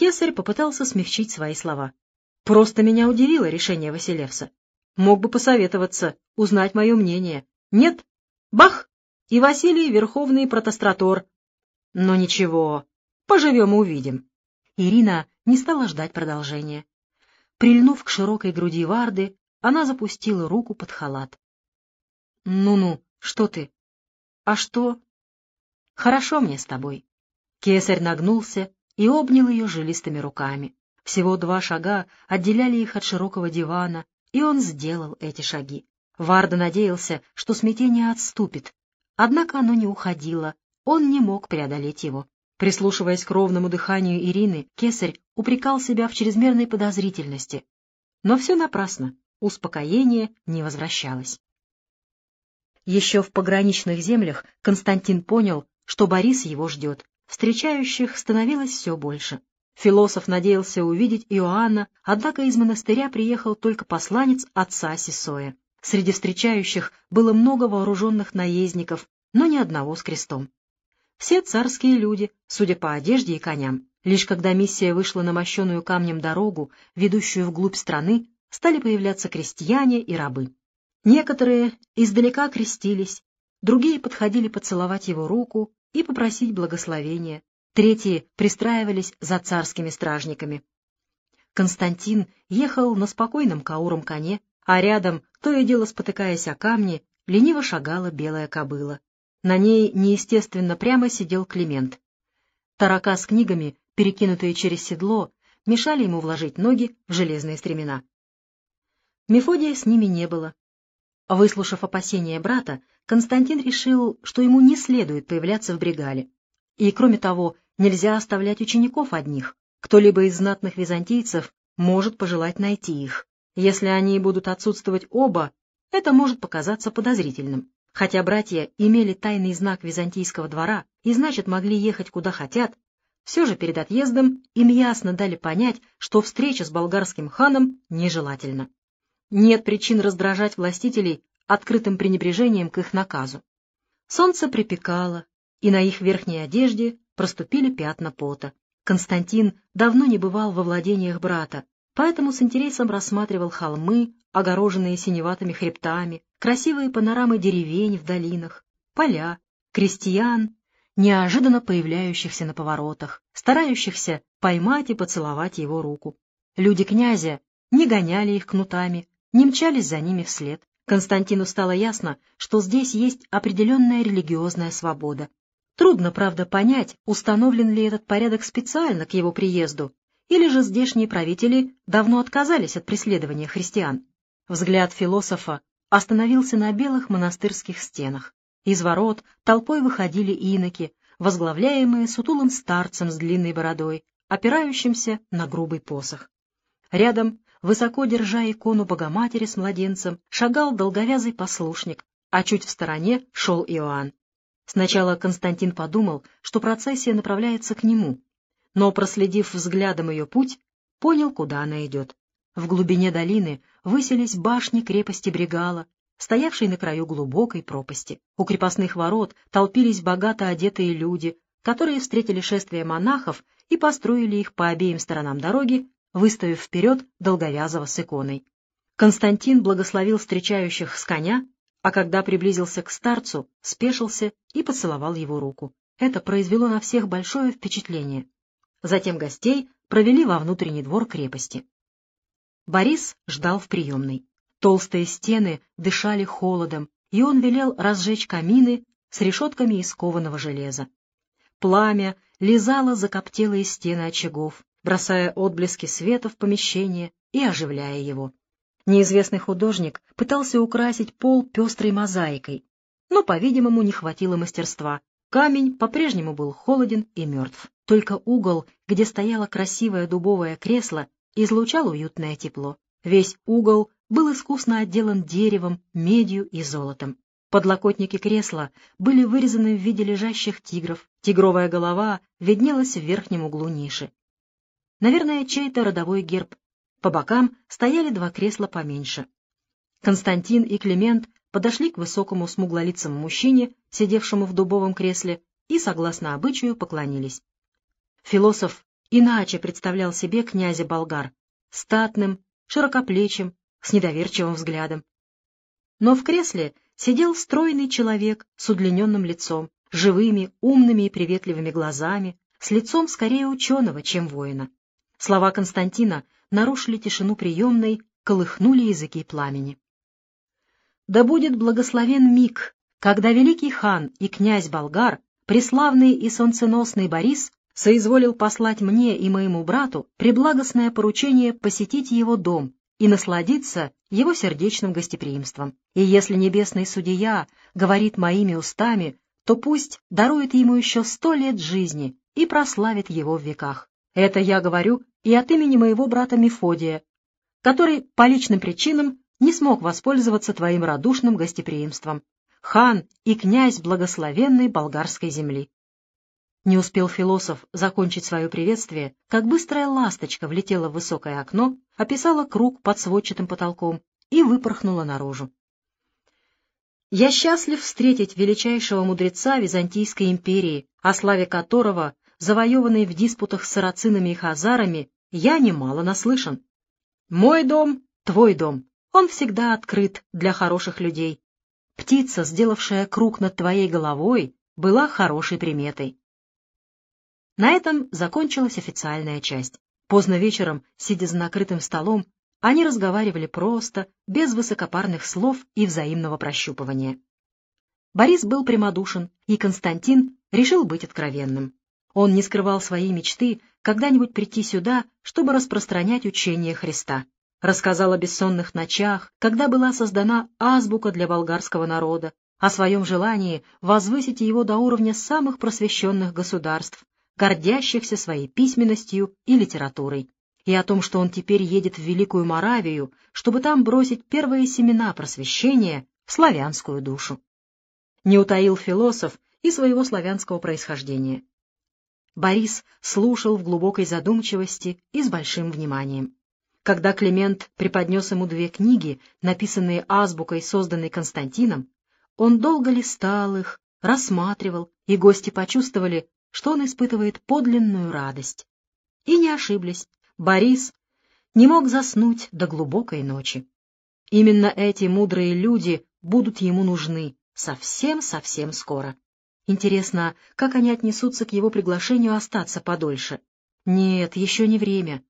Кесарь попытался смягчить свои слова. «Просто меня удивило решение Василевса. Мог бы посоветоваться, узнать мое мнение. Нет? Бах! И Василий — верховный протостратор. Но ничего, поживем и увидим». Ирина не стала ждать продолжения. Прильнув к широкой груди Варды, она запустила руку под халат. «Ну-ну, что ты?» «А что?» «Хорошо мне с тобой». Кесарь нагнулся и обнял ее жилистыми руками. Всего два шага отделяли их от широкого дивана, и он сделал эти шаги. Варда надеялся, что смятение отступит, однако оно не уходило, он не мог преодолеть его. Прислушиваясь к ровному дыханию Ирины, Кесарь упрекал себя в чрезмерной подозрительности. Но все напрасно, успокоение не возвращалось. Еще в пограничных землях Константин понял, что Борис его ждет. Встречающих становилось все больше. Философ надеялся увидеть Иоанна, однако из монастыря приехал только посланец отца Сисоя. Среди встречающих было много вооруженных наездников, но ни одного с крестом. Все царские люди, судя по одежде и коням. Лишь когда миссия вышла на мощеную камнем дорогу, ведущую вглубь страны, стали появляться крестьяне и рабы. Некоторые издалека крестились, другие подходили поцеловать его руку и попросить благословения, третьи пристраивались за царскими стражниками. Константин ехал на спокойном кауром коне, а рядом, то и дело спотыкаясь о камни, лениво шагала белая кобыла. На ней неестественно прямо сидел Климент. Тарака с книгами, перекинутые через седло, мешали ему вложить ноги в железные стремена. Мефодия с ними не было. Выслушав опасения брата, Константин решил, что ему не следует появляться в бригале. И, кроме того, нельзя оставлять учеников одних. Кто-либо из знатных византийцев может пожелать найти их. Если они будут отсутствовать оба, это может показаться подозрительным. Хотя братья имели тайный знак византийского двора и, значит, могли ехать куда хотят, все же перед отъездом им ясно дали понять, что встреча с болгарским ханом нежелательна. Нет причин раздражать властителей открытым пренебрежением к их наказу. Солнце припекало, и на их верхней одежде проступили пятна пота. Константин давно не бывал во владениях брата, поэтому с интересом рассматривал холмы, огороженные синеватыми хребтами, красивые панорамы деревень в долинах, поля, крестьян, неожиданно появляющихся на поворотах, старающихся поймать и поцеловать его руку. Люди князя не гоняли их кнутами, не мчались за ними вслед. Константину стало ясно, что здесь есть определенная религиозная свобода. Трудно, правда, понять, установлен ли этот порядок специально к его приезду, или же здешние правители давно отказались от преследования христиан. Взгляд философа остановился на белых монастырских стенах. Из ворот толпой выходили иноки, возглавляемые сутулым старцем с длинной бородой, опирающимся на грубый посох. Рядом, высоко держа икону Богоматери с младенцем, шагал долговязый послушник, а чуть в стороне шел Иоанн. Сначала Константин подумал, что процессия направляется к нему, но, проследив взглядом ее путь, понял, куда она идет. В глубине долины высились башни крепости Бригала, стоявшей на краю глубокой пропасти. У крепостных ворот толпились богато одетые люди, которые встретили шествие монахов и построили их по обеим сторонам дороги, выставив вперед долговязого с иконой. Константин благословил встречающих с коня, а когда приблизился к старцу, спешился и поцеловал его руку. Это произвело на всех большое впечатление. Затем гостей провели во внутренний двор крепости. Борис ждал в приемной. Толстые стены дышали холодом, и он велел разжечь камины с решетками из кованого железа. Пламя лизало закоптелые стены очагов, бросая отблески света в помещение и оживляя его. Неизвестный художник пытался украсить пол пестрой мозаикой, но, по-видимому, не хватило мастерства. Камень по-прежнему был холоден и мертв. Только угол, где стояло красивое дубовое кресло, излучал уютное тепло. Весь угол был искусно отделан деревом, медью и золотом. Подлокотники кресла были вырезаны в виде лежащих тигров, тигровая голова виднелась в верхнем углу ниши. Наверное, чей-то родовой герб. По бокам стояли два кресла поменьше. Константин и Климент подошли к высокому смуглолицому мужчине, сидевшему в дубовом кресле, и, согласно обычаю, поклонились. Философ иначе представлял себе князя болгар, статным, широкоплечим, с недоверчивым взглядом. Но в кресле сидел стройный человек с удлиненным лицом, живыми, умными и приветливыми глазами, с лицом скорее ученого, чем воина. Слова Константина нарушили тишину приемной, колыхнули языки пламени. Да будет благословен миг, когда великий хан и князь Болгар, преславный и солнценосный Борис, соизволил послать мне и моему брату преблагостное поручение посетить его дом и насладиться его сердечным гостеприимством. И если небесный судья говорит моими устами, то пусть дарует ему еще сто лет жизни и прославит его в веках. Это я говорю и от имени моего брата Мефодия, который по личным причинам не смог воспользоваться твоим радушным гостеприимством. Хан и князь благословенной болгарской земли. Не успел философ закончить свое приветствие, как быстрая ласточка влетела в высокое окно, описала круг под сводчатым потолком и выпорхнула наружу. Я счастлив встретить величайшего мудреца Византийской империи, о славе которого, завоеванной в диспутах с сарацинами и хазарами, я немало наслышан. Мой дом — твой дом, он всегда открыт для хороших людей. Птица, сделавшая круг над твоей головой, была хорошей приметой. На этом закончилась официальная часть. Поздно вечером, сидя за накрытым столом, они разговаривали просто, без высокопарных слов и взаимного прощупывания. Борис был прямодушен, и Константин решил быть откровенным. Он не скрывал своей мечты когда-нибудь прийти сюда, чтобы распространять учение Христа. Рассказал о бессонных ночах, когда была создана азбука для болгарского народа, о своем желании возвысить его до уровня самых просвещенных государств, гордящихся своей письменностью и литературой, и о том, что он теперь едет в Великую Моравию, чтобы там бросить первые семена просвещения в славянскую душу. Не утаил философ и своего славянского происхождения. Борис слушал в глубокой задумчивости и с большим вниманием. Когда Климент преподнес ему две книги, написанные азбукой, созданной Константином, он долго листал их, рассматривал, и гости почувствовали, что он испытывает подлинную радость. И не ошиблись, Борис не мог заснуть до глубокой ночи. Именно эти мудрые люди будут ему нужны совсем-совсем скоро. Интересно, как они отнесутся к его приглашению остаться подольше? Нет, еще не время.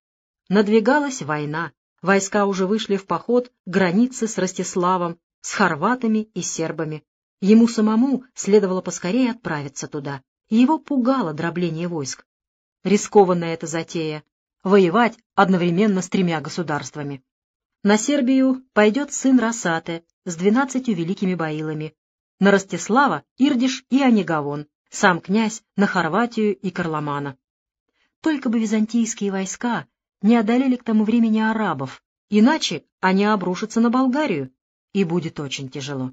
Надвигалась война. Войска уже вышли в поход к границе с Ростиславом, с хорватами и сербами. Ему самому следовало поскорее отправиться туда его пугало дробление войск. Рискованная эта затея — воевать одновременно с тремя государствами. На Сербию пойдет сын Росате с двенадцатью великими баилами, на Ростислава — Ирдиш и Онегавон, сам князь на Хорватию и Карломана. Только бы византийские войска не одолели к тому времени арабов, иначе они обрушатся на Болгарию, и будет очень тяжело.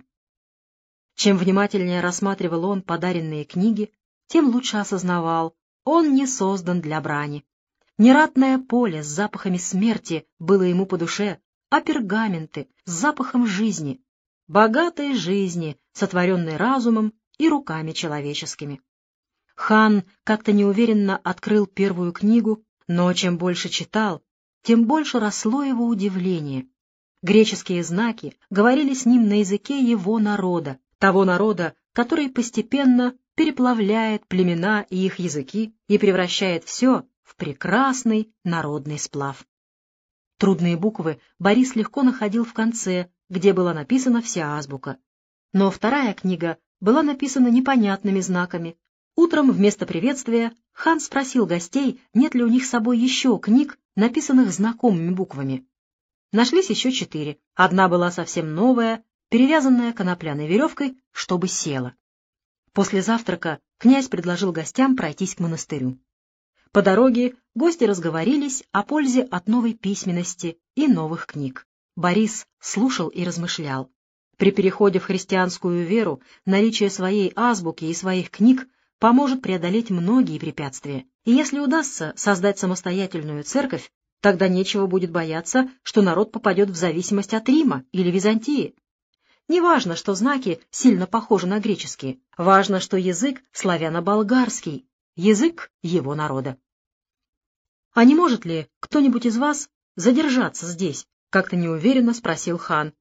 Чем внимательнее рассматривал он подаренные книги, тем лучше осознавал, он не создан для брани. Нератное поле с запахами смерти было ему по душе, а пергаменты с запахом жизни, богатой жизни, сотворенной разумом и руками человеческими. Хан как-то неуверенно открыл первую книгу, но чем больше читал, тем больше росло его удивление. Греческие знаки говорили с ним на языке его народа, того народа, который постепенно переплавляет племена и их языки и превращает все в прекрасный народный сплав. Трудные буквы Борис легко находил в конце, где была написана вся азбука. Но вторая книга была написана непонятными знаками. Утром вместо приветствия хан спросил гостей, нет ли у них с собой еще книг, написанных знакомыми буквами. Нашлись еще четыре. Одна была совсем новая, перевязанная конопляной веревкой, чтобы села. После завтрака князь предложил гостям пройтись к монастырю. По дороге гости разговорились о пользе от новой письменности и новых книг. Борис слушал и размышлял. При переходе в христианскую веру наличие своей азбуки и своих книг поможет преодолеть многие препятствия. И если удастся создать самостоятельную церковь, тогда нечего будет бояться, что народ попадет в зависимость от Рима или Византии. Не важно, что знаки сильно похожи на греческие, важно, что язык славяно-болгарский, язык его народа. «А не может ли кто-нибудь из вас задержаться здесь?» — как-то неуверенно спросил хан.